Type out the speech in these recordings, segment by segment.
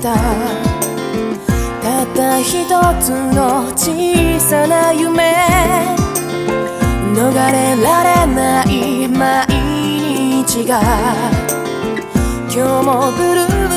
た。たった一つの小さな夢。逃れられない毎日が。今日もブルー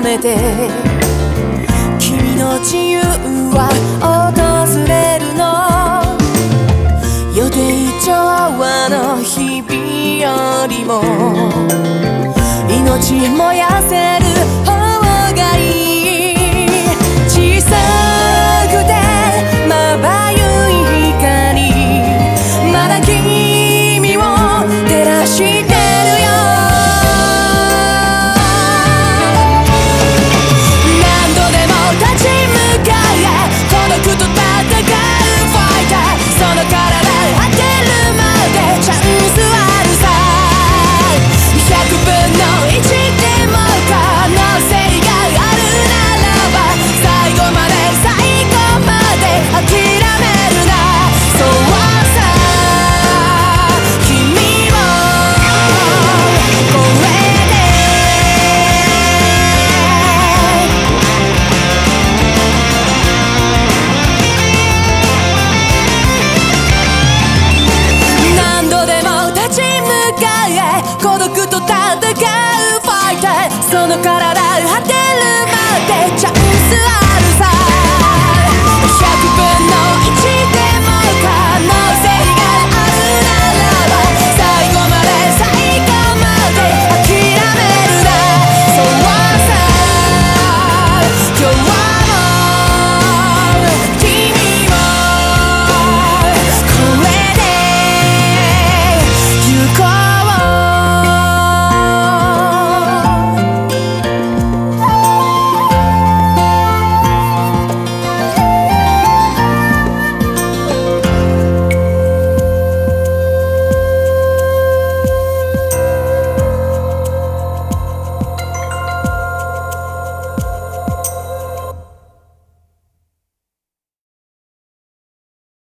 めて君の自由は訪れるの？予定調和の日々よりも命燃やせる